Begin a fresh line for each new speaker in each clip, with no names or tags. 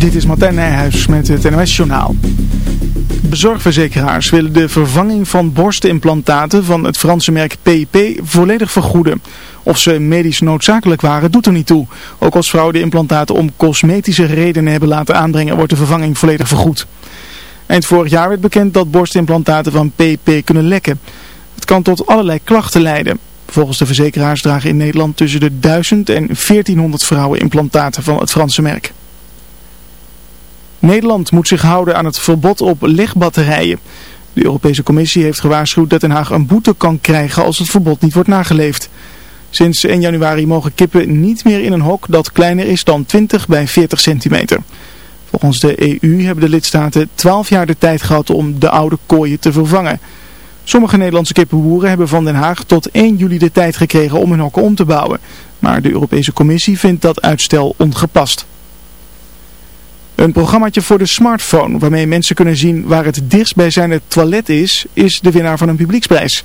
Dit is Martijn Nijhuis met het NOS Journaal. Bezorgverzekeraars willen de vervanging van borstimplantaten van het Franse merk PIP volledig vergoeden. Of ze medisch noodzakelijk waren, doet er niet toe. Ook als vrouwen de implantaten om cosmetische redenen hebben laten aanbrengen, wordt de vervanging volledig vergoed. Eind vorig jaar werd bekend dat borstimplantaten van PIP kunnen lekken. Het kan tot allerlei klachten leiden. Volgens de verzekeraars dragen in Nederland tussen de 1000 en 1400 vrouwen implantaten van het Franse merk. Nederland moet zich houden aan het verbod op legbatterijen. De Europese Commissie heeft gewaarschuwd dat Den Haag een boete kan krijgen als het verbod niet wordt nageleefd. Sinds 1 januari mogen kippen niet meer in een hok dat kleiner is dan 20 bij 40 centimeter. Volgens de EU hebben de lidstaten 12 jaar de tijd gehad om de oude kooien te vervangen. Sommige Nederlandse kippenboeren hebben van Den Haag tot 1 juli de tijd gekregen om hun hokken om te bouwen. Maar de Europese Commissie vindt dat uitstel ongepast. Een programmaatje voor de smartphone waarmee mensen kunnen zien waar het dichtstbijzijnde toilet is, is de winnaar van een publieksprijs.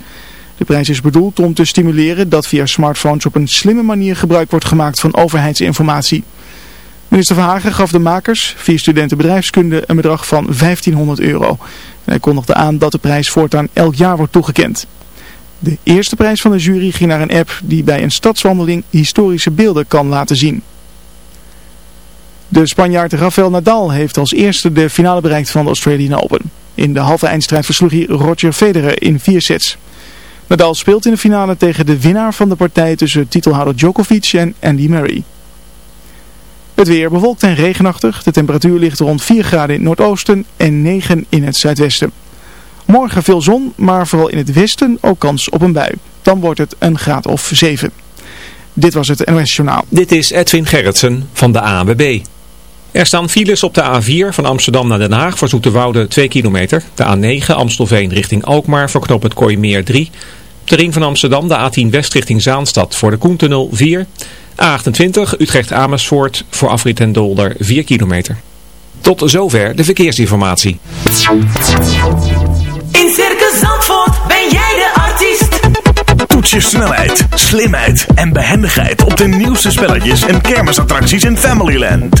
De prijs is bedoeld om te stimuleren dat via smartphones op een slimme manier gebruik wordt gemaakt van overheidsinformatie. Minister Verhagen gaf de makers, vier studenten bedrijfskunde, een bedrag van 1500 euro. En hij kondigde aan dat de prijs voortaan elk jaar wordt toegekend. De eerste prijs van de jury ging naar een app die bij een stadswandeling historische beelden kan laten zien. De Spanjaard Rafael Nadal heeft als eerste de finale bereikt van de Australian Open. In de halve eindstrijd versloeg hij Roger Federer in vier sets. Nadal speelt in de finale tegen de winnaar van de partij tussen titelhouder Djokovic en Andy Murray. Het weer bewolkt en regenachtig. De temperatuur ligt rond 4 graden in het noordoosten en 9 in het zuidwesten. Morgen veel zon, maar vooral in het westen ook kans op een bui. Dan wordt het een graad of 7. Dit was het NOS Journaal.
Dit is Edwin Gerritsen van de ANWB. Er staan files op de A4 van Amsterdam naar Den Haag voor Zoeterwoude 2 kilometer. De A9 Amstelveen richting Alkmaar voor knoop het Kooimeer 3. Op de ring van Amsterdam de A10 West richting Zaanstad voor de Koentunnel 4. A28 Utrecht Amersfoort voor afrit en Dolder 4 kilometer. Tot zover de verkeersinformatie.
In Circus Zandvoort ben jij de artiest.
Toets je snelheid, slimheid en behendigheid op de nieuwste spelletjes en kermisattracties in Familyland.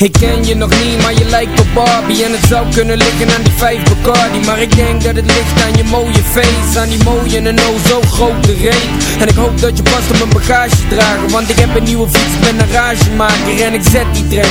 Ik ken je nog niet, maar je lijkt op Barbie. En het zou kunnen liggen aan die vijf Bacardi. Maar ik denk dat het ligt aan je mooie face Aan die mooie en oh zo grote reet. En ik hoop dat je past op mijn bagage dragen Want ik heb een nieuwe fiets, ben een ragemaker En ik zet die trein,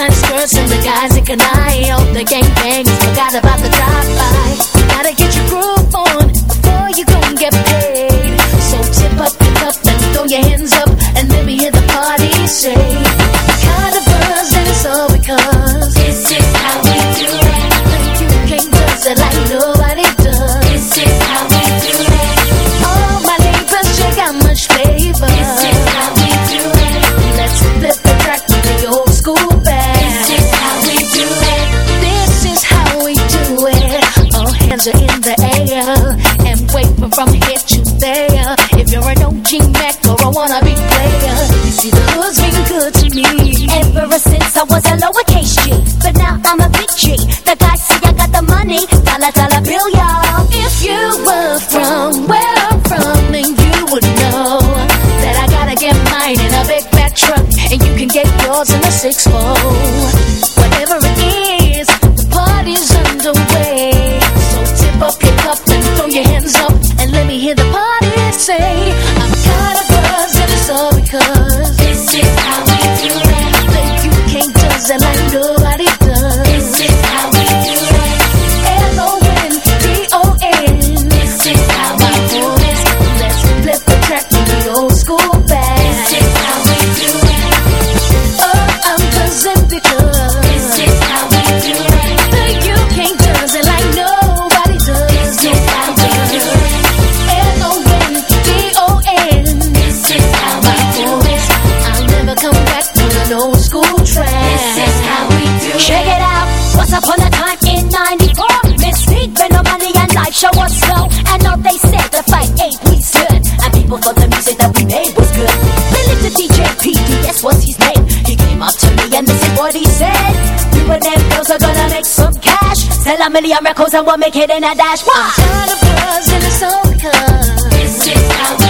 Summertime skirts and the guys in Kanai. Oh, the gangbangers forgot about the drive-by. Gotta get your groove on before you go and get paid. So tip up your cup and throw your hands up and let me hear the party say.
I was a lowercase G, but now I'm a big G. The guys see I got the money, dollar dollar bill, y'all.
If you were from where I'm from, then you would know that I gotta get mine in a big fat truck, and you can get yours in a six fold. Whatever it is, the party's underway. So tip up your cup and throw your hands up, and let me hear the party say, and like no label the music that we made was good. Billy the DJ PDS was his name. He came up to me and this is what he said. You and them girls are gonna make some cash. Sell a million records and we'll make it in a dash. Wow. I'm tired of buzz in the soul This is our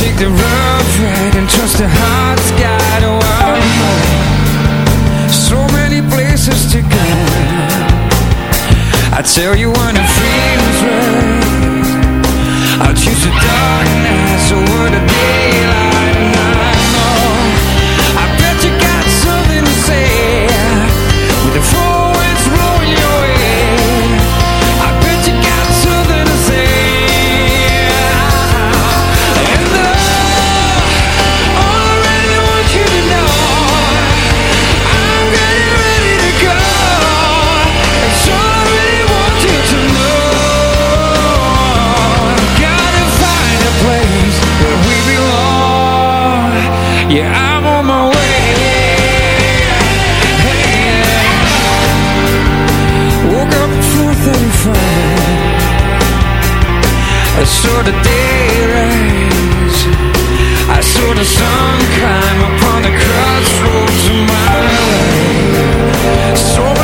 Take the rough ride and trust the heart's guide Oh, I'm so many places to go. I tell you when it feels right. I'll choose the dark night so what daylight. saw the day rise I saw the sun climb upon the crossroads of my life. So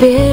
been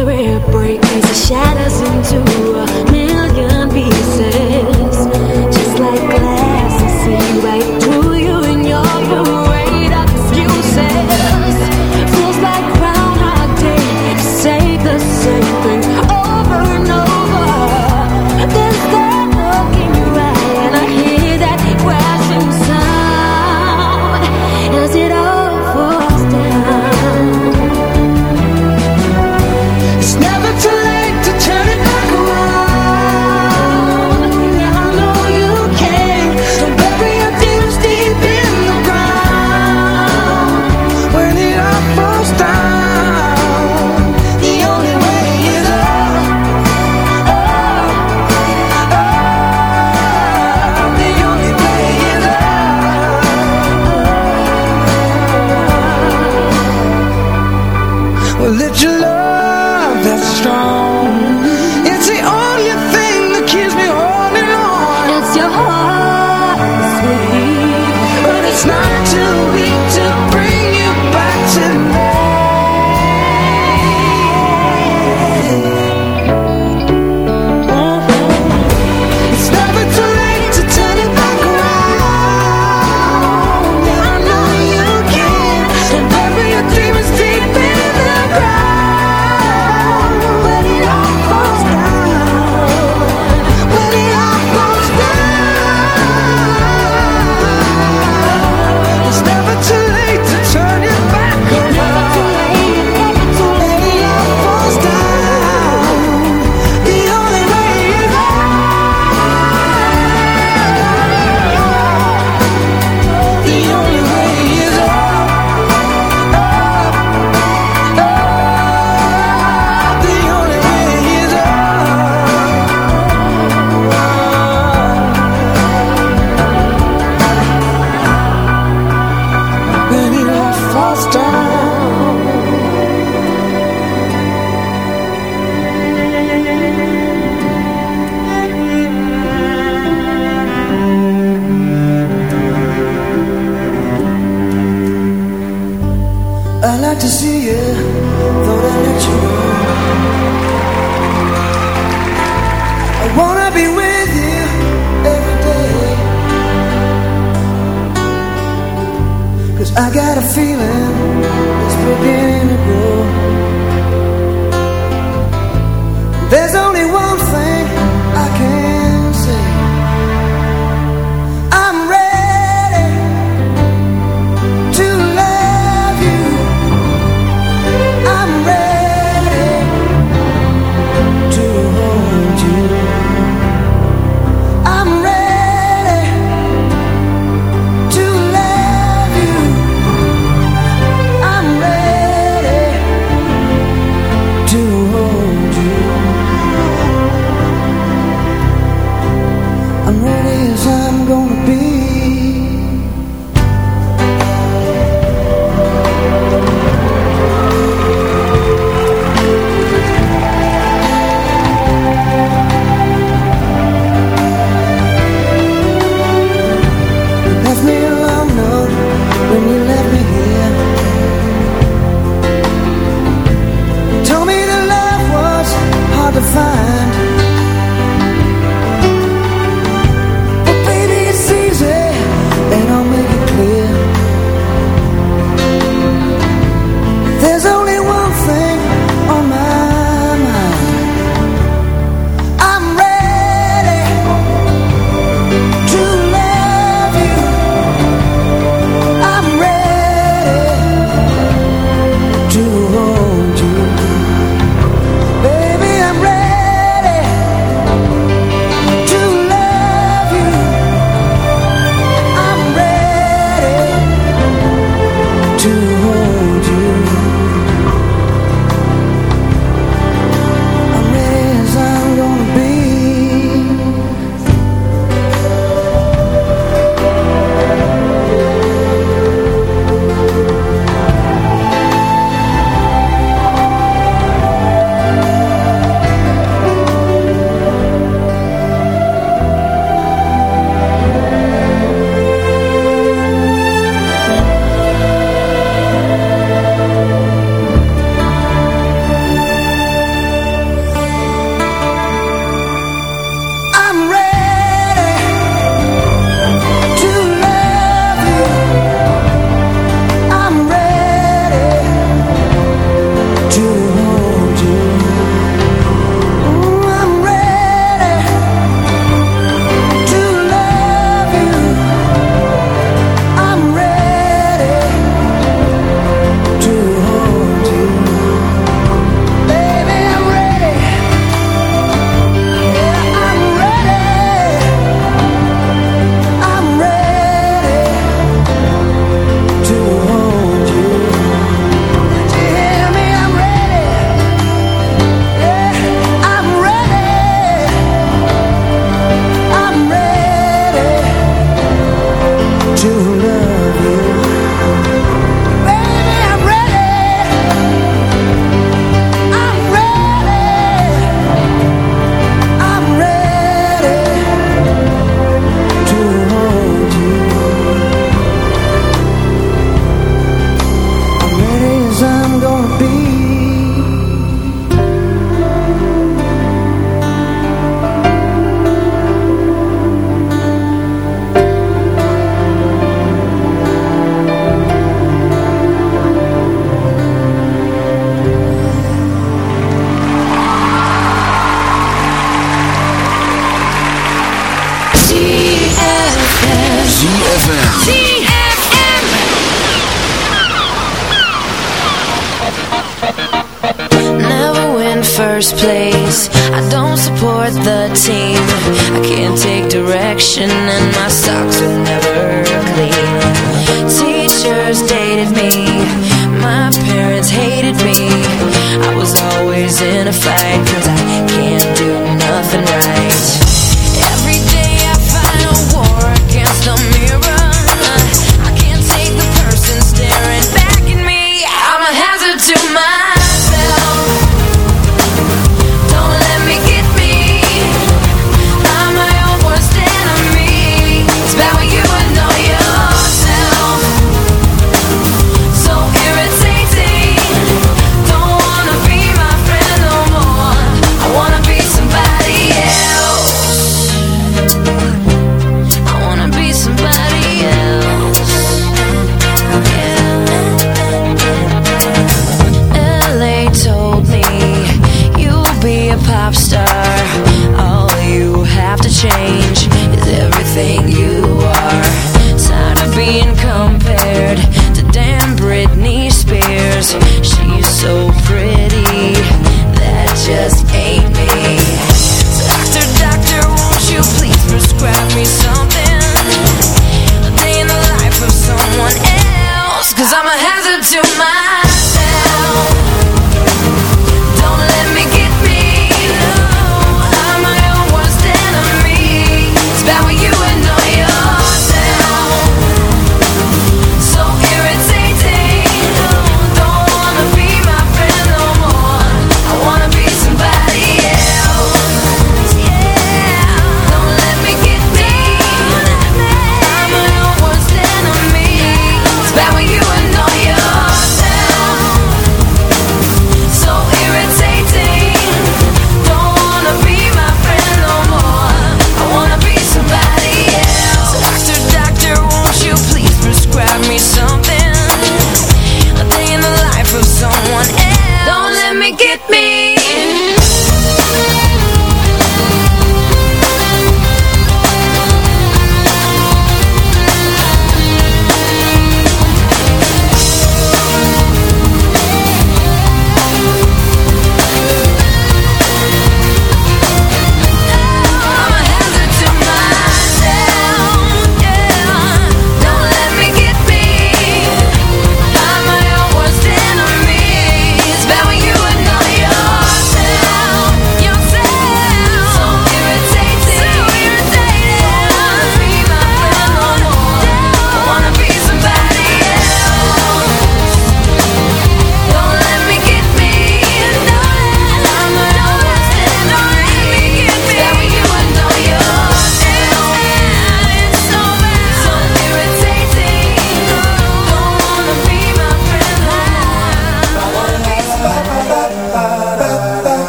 always in
a
fight, cause I can't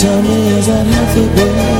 Tell me, is that healthy,
babe?